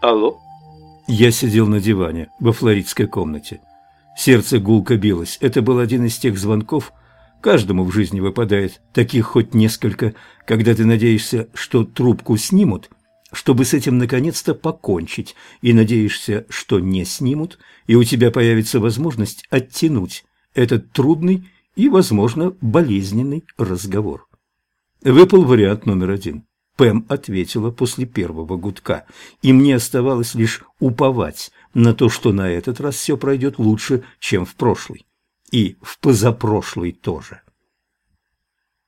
Алло? Я сидел на диване во флоридской комнате. Сердце гулко билось. Это был один из тех звонков, каждому в жизни выпадает таких хоть несколько, когда ты надеешься, что трубку снимут, чтобы с этим наконец-то покончить, и надеешься, что не снимут, и у тебя появится возможность оттянуть этот трудный и, возможно, болезненный разговор. Выпал вариант номер один. Пэм ответила после первого гудка, и мне оставалось лишь уповать на то, что на этот раз все пройдет лучше, чем в прошлый. И в позапрошлый тоже.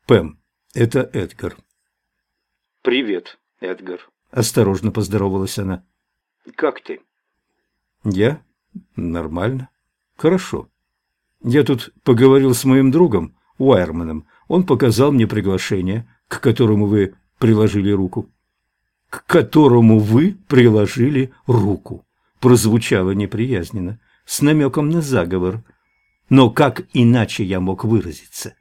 Пэм, это Эдгар. «Привет, Эдгар», – осторожно поздоровалась она. «Как ты?» «Я? Нормально. Хорошо. Я тут поговорил с моим другом, Уайерманом. Он показал мне приглашение, к которому вы приложили руку. К которому вы приложили руку. Прозвучало неприязненно, с намеком на заговор. Но как иначе я мог выразиться?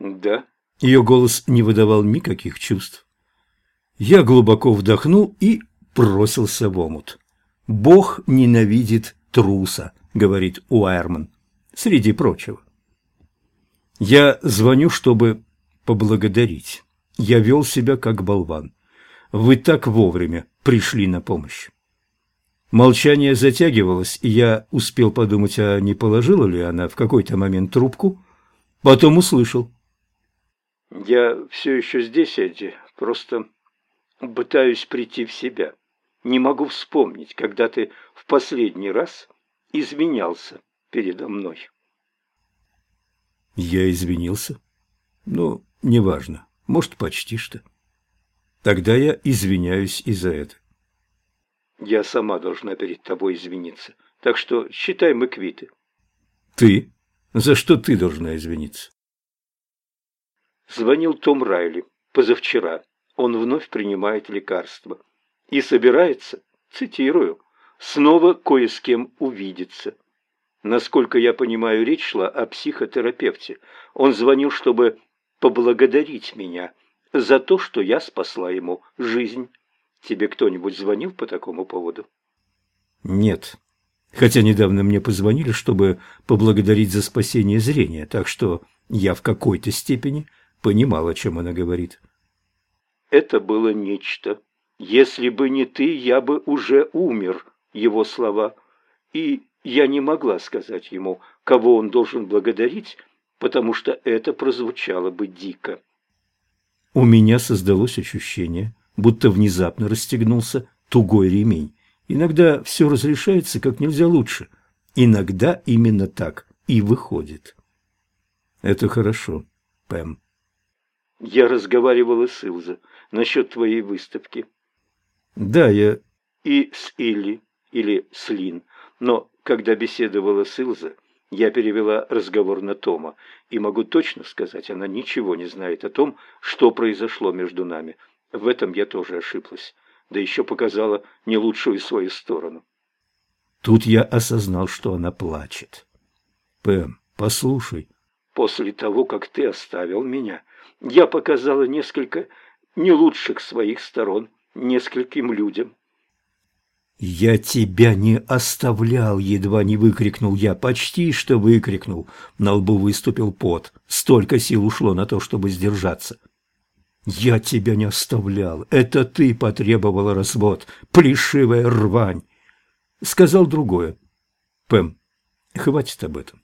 Да. Ее голос не выдавал никаких чувств. Я глубоко вдохнул и бросился в омут. «Бог ненавидит труса», — говорит Уайерман, среди прочего. Я звоню, чтобы поблагодарить. Я вел себя как болван. Вы так вовремя пришли на помощь. Молчание затягивалось, и я успел подумать, а не положила ли она в какой-то момент трубку. Потом услышал. «Я все еще здесь, Эдди, просто пытаюсь прийти в себя. Не могу вспомнить, когда ты в последний раз извинялся передо мной». Я извинился? Ну, неважно. Может, почти что. Тогда я извиняюсь и за это. Я сама должна перед тобой извиниться. Так что считай мы квиты. Ты? За что ты должна извиниться? Звонил Том Райли позавчера. Он вновь принимает лекарства. И собирается, цитирую, снова кое с кем увидеться. Насколько я понимаю, речь шла о психотерапевте. Он звонил, чтобы поблагодарить меня за то, что я спасла ему жизнь. Тебе кто-нибудь звонил по такому поводу? Нет. Хотя недавно мне позвонили, чтобы поблагодарить за спасение зрения, так что я в какой-то степени понимал, о чем она говорит. Это было нечто. Если бы не ты, я бы уже умер, его слова. И я не могла сказать ему, кого он должен благодарить, потому что это прозвучало бы дико. У меня создалось ощущение, будто внезапно расстегнулся тугой ремень. Иногда все разрешается как нельзя лучше. Иногда именно так и выходит. Это хорошо, Пэм. Я разговаривала с Илза насчет твоей выставки. Да, я... И с Илли, или с Лин. Но когда беседовала с Илза, я перевела разговор на Тома, и могу точно сказать, она ничего не знает о том, что произошло между нами. В этом я тоже ошиблась, да еще показала не лучшую свою сторону. Тут я осознал, что она плачет. Пэм, послушай. После того, как ты оставил меня, я показала несколько не лучших своих сторон нескольким людям. «Я тебя не оставлял!» — едва не выкрикнул я. Почти что выкрикнул. На лбу выступил пот. Столько сил ушло на то, чтобы сдержаться. «Я тебя не оставлял! Это ты потребовала развод! Плешивая рвань!» Сказал другое. «Пэм, хватит об этом».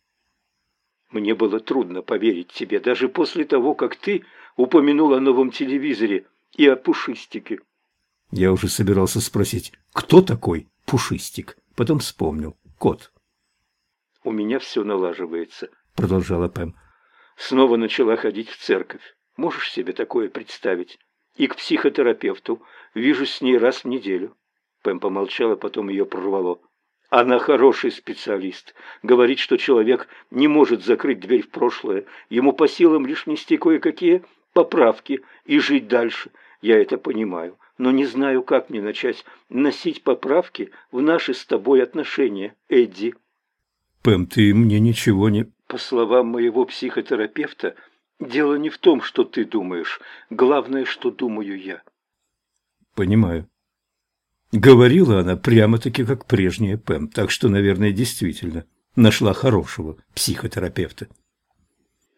«Мне было трудно поверить тебе, даже после того, как ты упомянул о новом телевизоре и о пушистике». Я уже собирался спросить, кто такой Пушистик? Потом вспомнил. Кот. «У меня все налаживается», — продолжала Пэм. «Снова начала ходить в церковь. Можешь себе такое представить? И к психотерапевту. Вижу с ней раз в неделю». Пэм помолчала, потом ее прорвало. Она хороший специалист. Говорит, что человек не может закрыть дверь в прошлое. Ему по силам лишь нести кое-какие поправки и жить дальше. Я это понимаю но не знаю, как мне начать носить поправки в наши с тобой отношения, Эдди. Пэм, ты мне ничего не... По словам моего психотерапевта, дело не в том, что ты думаешь. Главное, что думаю я. Понимаю. Говорила она прямо-таки как прежняя Пэм, так что, наверное, действительно нашла хорошего психотерапевта.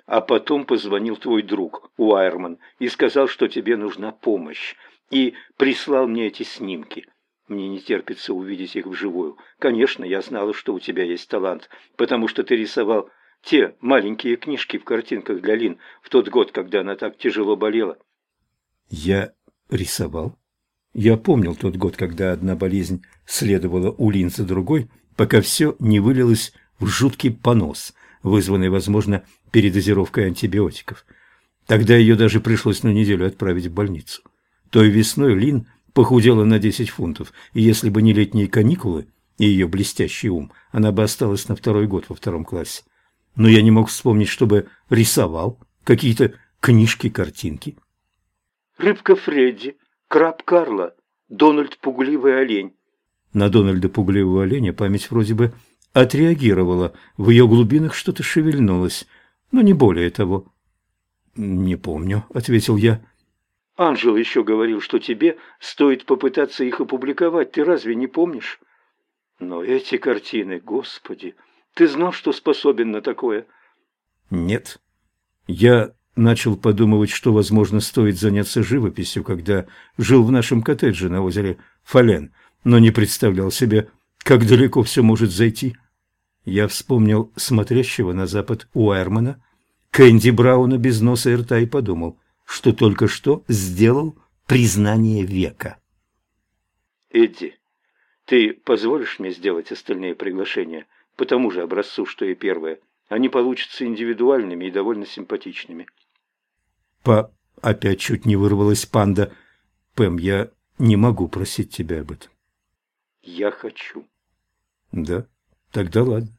А потом позвонил твой друг Уайерман и сказал, что тебе нужна помощь, и прислал мне эти снимки. Мне не терпится увидеть их вживую. Конечно, я знала, что у тебя есть талант, потому что ты рисовал те маленькие книжки в картинках для Лин в тот год, когда она так тяжело болела. Я рисовал? Я помнил тот год, когда одна болезнь следовала у Лин за другой, пока все не вылилось в жуткий понос, вызванный, возможно, передозировкой антибиотиков. Тогда ее даже пришлось на неделю отправить в больницу. Той весной Лин похудела на 10 фунтов, и если бы не летние каникулы и ее блестящий ум, она бы осталась на второй год во втором классе. Но я не мог вспомнить, чтобы рисовал какие-то книжки-картинки. «Рыбка Фредди», Краб Карла, Дональд Пугливый олень. На Дональда Пугливого оленя память вроде бы отреагировала, в ее глубинах что-то шевельнулось, но не более того. «Не помню», — ответил я. «Анжел еще говорил, что тебе стоит попытаться их опубликовать, ты разве не помнишь?» «Но эти картины, господи, ты знал, что способен на такое?» «Нет. Я начал подумывать, что, возможно, стоит заняться живописью, когда жил в нашем коттедже на озере Фален, но не представлял себе, как далеко все может зайти. Я вспомнил смотрящего на запад Уайермана, Кэнди Брауна без носа и рта и подумал, что только что сделал признание века. «Эдди, ты позволишь мне сделать остальные приглашения по тому же образцу, что и первое? Они получатся индивидуальными и довольно симпатичными». Па... Опять чуть не вырвалась панда. Пэм, я не могу просить тебя об этом. Я хочу. Да? Тогда ладно.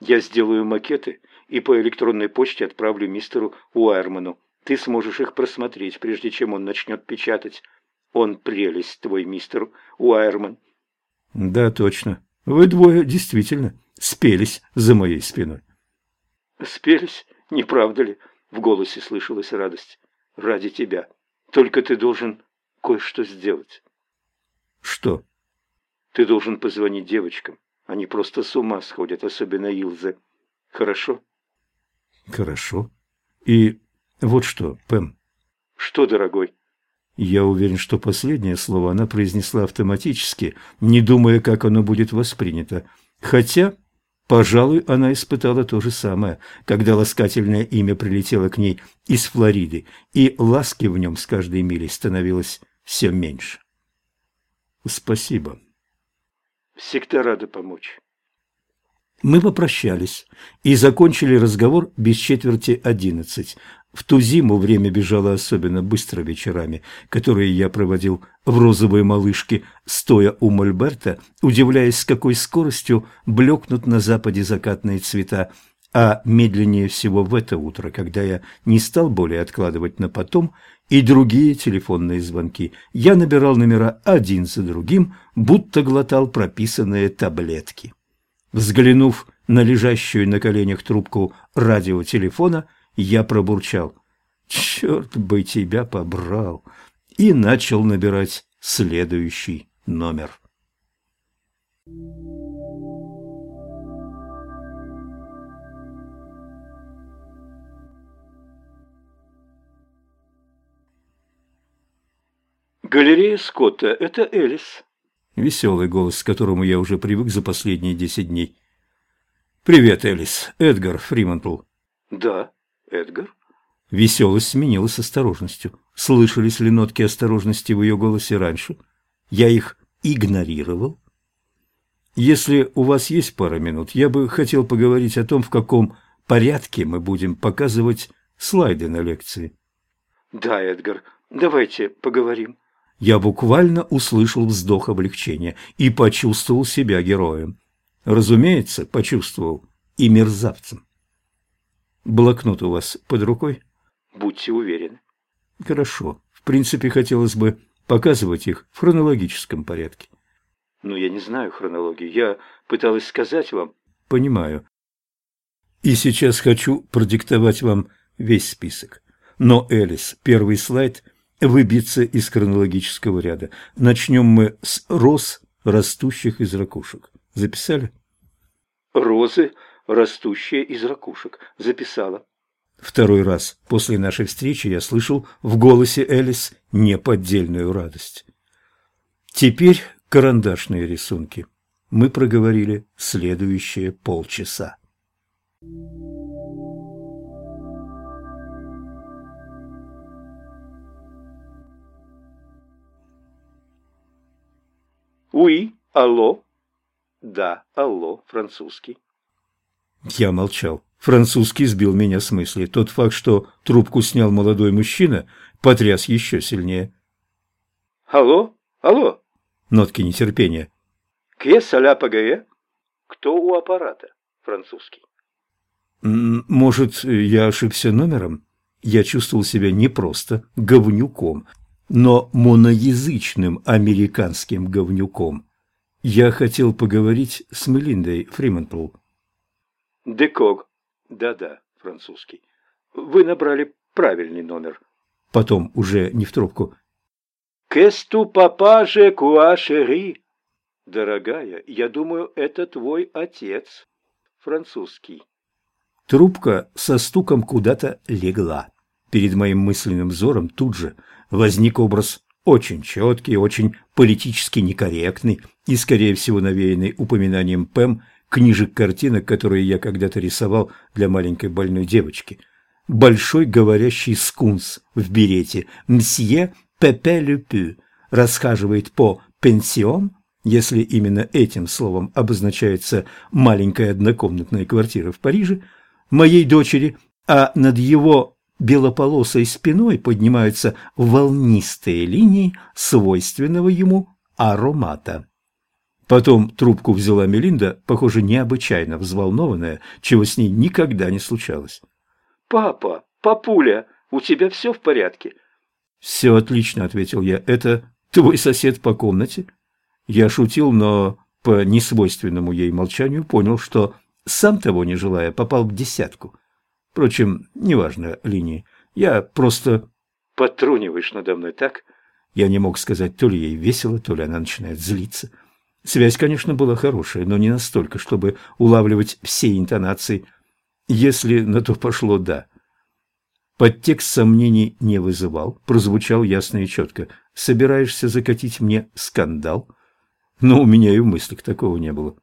Я сделаю макеты и по электронной почте отправлю мистеру Уайерману. Ты сможешь их просмотреть, прежде чем он начнет печатать. Он прелесть, твой мистер Уайерман. Да, точно. Вы двое действительно спелись за моей спиной. Спелись? Не правда ли? В голосе слышалась радость. «Ради тебя. Только ты должен кое-что сделать». «Что?» «Ты должен позвонить девочкам. Они просто с ума сходят, особенно Илзе. Хорошо?» «Хорошо. И вот что, Пэм». «Что, дорогой?» Я уверен, что последнее слово она произнесла автоматически, не думая, как оно будет воспринято. Хотя Пожалуй, она испытала то же самое, когда ласкательное имя прилетело к ней из Флориды, и ласки в нем с каждой милей становилось все меньше. Спасибо. Всегда рада помочь. Мы попрощались и закончили разговор без четверти одиннадцать, в ту зиму время бежало особенно быстро вечерами, которые я проводил в розовой малышке, стоя у Мольберта, удивляясь, с какой скоростью блекнут на западе закатные цвета, а медленнее всего в это утро, когда я не стал более откладывать на потом и другие телефонные звонки, я набирал номера один за другим, будто глотал прописанные таблетки. Взглянув на лежащую на коленях трубку радиотелефона, я пробурчал. «Черт бы тебя побрал!» и начал набирать следующий номер. Галерея Скотта – это Элис. Веселый голос, к которому я уже привык за последние десять дней. «Привет, Элис. Эдгар Фримантл». «Да». Эдгар? Веселость сменилась осторожностью. Слышались ли нотки осторожности в ее голосе раньше? Я их игнорировал? Если у вас есть пара минут, я бы хотел поговорить о том, в каком порядке мы будем показывать слайды на лекции. Да, Эдгар, давайте поговорим. Я буквально услышал вздох облегчения и почувствовал себя героем. Разумеется, почувствовал и мерзавцем. Блокнот у вас под рукой? Будьте уверены. Хорошо. В принципе, хотелось бы показывать их в хронологическом порядке. Но я не знаю хронологию. Я пыталась сказать вам. Понимаю. И сейчас хочу продиктовать вам весь список. Но, Элис, первый слайд выбиться из хронологического ряда. Начнем мы с роз, растущих из ракушек. Записали? Розы, растущие из ракушек. Записала. Второй раз после нашей встречи я слышал в голосе Элис неподдельную радость. Теперь карандашные рисунки. Мы проговорили следующие полчаса. Уи, алло. Да, алло, французский. Я молчал. Французский сбил меня с мысли. Тот факт, что трубку снял молодой мужчина, потряс еще сильнее. Алло, алло. Нотки нетерпения. Ке саля пагае? Кто у аппарата? Французский. Может, я ошибся номером? Я чувствовал себя не просто говнюком, но моноязычным американским говнюком. Я хотел поговорить с Мелиндой Фримонпл. Деког. Да-да, французский. Вы набрали правильный номер. Потом, уже не в трубку. Кесту папа же куа шери. Дорогая, я думаю, это твой отец. Французский. Трубка со стуком куда-то легла. Перед моим мысленным взором тут же возник образ очень четкий, очень политически некорректный и, скорее всего, навеянный упоминанием Пэм книжек картинок, которые я когда-то рисовал для маленькой больной девочки. Большой говорящий скунс в берете «Мсье Пепе Люпю» расхаживает по пенсион, если именно этим словом обозначается маленькая однокомнатная квартира в Париже, моей дочери, а над его белополосой спиной поднимаются волнистые линии свойственного ему аромата. Потом трубку взяла Мелинда, похоже, необычайно взволнованная, чего с ней никогда не случалось. «Папа, папуля, у тебя все в порядке?» «Все отлично», — ответил я. «Это твой сосед по комнате?» Я шутил, но по несвойственному ей молчанию понял, что, сам того не желая, попал в десятку. Впрочем, неважно линии. Я просто... Потруниваешь надо мной, так? Я не мог сказать, то ли ей весело, то ли она начинает злиться. Связь, конечно, была хорошая, но не настолько, чтобы улавливать все интонации. Если на то пошло «да». Подтекст сомнений не вызывал, прозвучал ясно и четко. «Собираешься закатить мне скандал?» Но у меня и в мыслях такого не было.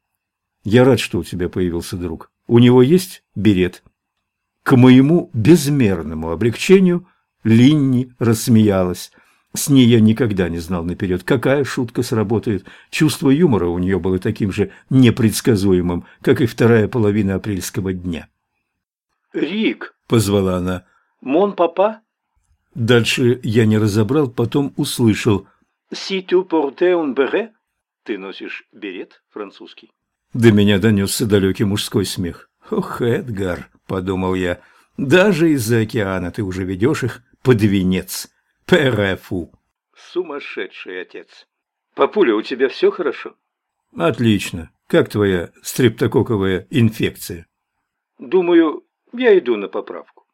«Я рад, что у тебя появился друг. У него есть берет?» К моему безмерному облегчению Линни рассмеялась. С ней я никогда не знал наперед, какая шутка сработает. Чувство юмора у нее было таким же непредсказуемым, как и вторая половина апрельского дня. «Рик!» — позвала она. «Мон папа?» Дальше я не разобрал, потом услышал. «Si tu portais un béret?» «Ты носишь берет французский?» До меня донесся далекий мужской смех. «Ох, Эдгар!» — подумал я. «Даже из-за океана ты уже ведешь их под венец. Перефу!» «Сумасшедший отец! Папуля, у тебя все хорошо?» «Отлично. Как твоя стрептококковая инфекция?» «Думаю, я иду на поправку».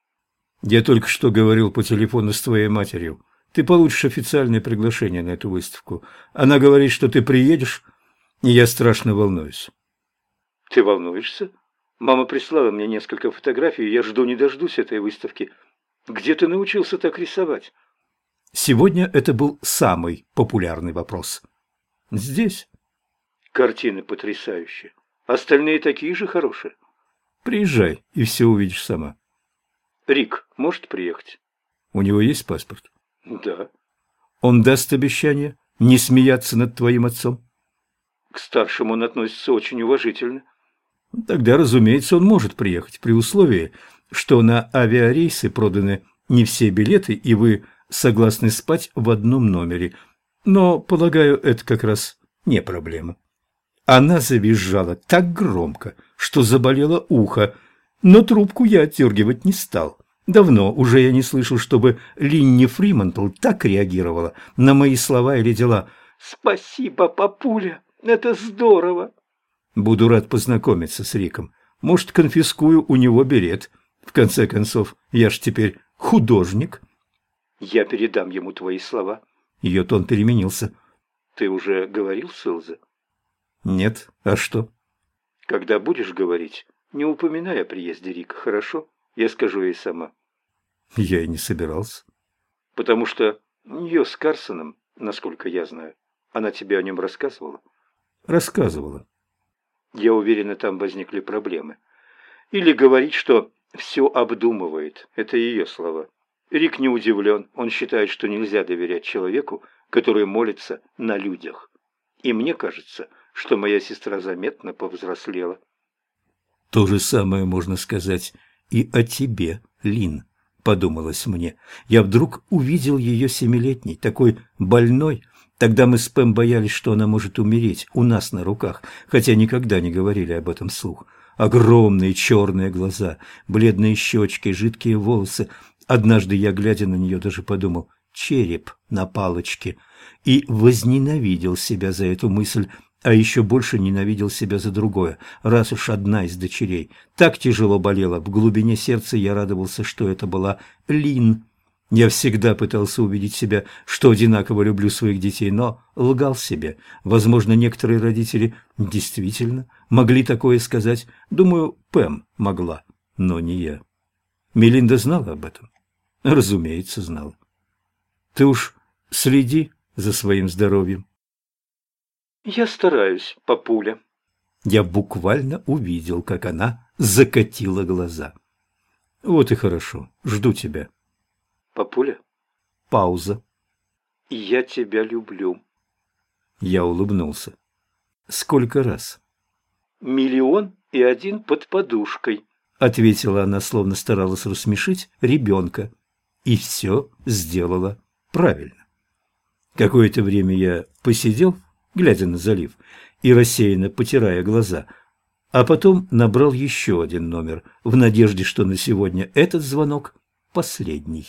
«Я только что говорил по телефону с твоей матерью. Ты получишь официальное приглашение на эту выставку. Она говорит, что ты приедешь, и я страшно волнуюсь». «Ты волнуешься?» Мама прислала мне несколько фотографий, я жду не дождусь этой выставки. Где ты научился так рисовать? Сегодня это был самый популярный вопрос. Здесь. Картины потрясающие. Остальные такие же хорошие. Приезжай, и все увидишь сама. Рик может приехать? У него есть паспорт? Да. Он даст обещание не смеяться над твоим отцом? К старшему он относится очень уважительно. Тогда, разумеется, он может приехать при условии, что на авиарейсы проданы не все билеты, и вы согласны спать в одном номере. Но, полагаю, это как раз не проблема. Она завизжала так громко, что заболело ухо, но трубку я отдергивать не стал. Давно уже я не слышал, чтобы Линни Фримонтл так реагировала на мои слова или дела. «Спасибо, папуля, это здорово!» Буду рад познакомиться с Риком. Может, конфискую у него берет. В конце концов, я ж теперь художник. Я передам ему твои слова. Ее тон переменился. Ты уже говорил с Илзе? Нет. А что? Когда будешь говорить, не упоминай о приезде Рика, хорошо? Я скажу ей сама. Я и не собирался. Потому что ее с Карсоном, насколько я знаю, она тебе о нем рассказывала? Рассказывала. Я уверена, там возникли проблемы. Или говорить, что все обдумывает. Это ее слова. Рик не удивлен. Он считает, что нельзя доверять человеку, который молится на людях. И мне кажется, что моя сестра заметно повзрослела. То же самое можно сказать и о тебе, Лин, подумалось мне. Я вдруг увидел ее семилетней, такой больной. Тогда мы с Пэм боялись, что она может умереть у нас на руках, хотя никогда не говорили об этом слух. Огромные черные глаза, бледные щечки, жидкие волосы. Однажды я, глядя на нее, даже подумал «череп на палочке» и возненавидел себя за эту мысль, а еще больше ненавидел себя за другое, раз уж одна из дочерей. Так тяжело болела, в глубине сердца я радовался, что это была Лин. Я всегда пытался убедить себя, что одинаково люблю своих детей, но лгал себе. Возможно, некоторые родители действительно могли такое сказать. Думаю, Пэм могла, но не я. Мелинда знала об этом? Разумеется, знала. Ты уж следи за своим здоровьем. Я стараюсь, папуля. Я буквально увидел, как она закатила глаза. Вот и хорошо. Жду тебя. Папуля? Пауза. Я тебя люблю. Я улыбнулся. Сколько раз? Миллион и один под подушкой. Ответила она, словно старалась рассмешить ребенка. И все сделала правильно. Какое-то время я посидел глядя на залив и рассеянно потирая глаза, а потом набрал еще один номер в надежде, что на сегодня этот звонок последний.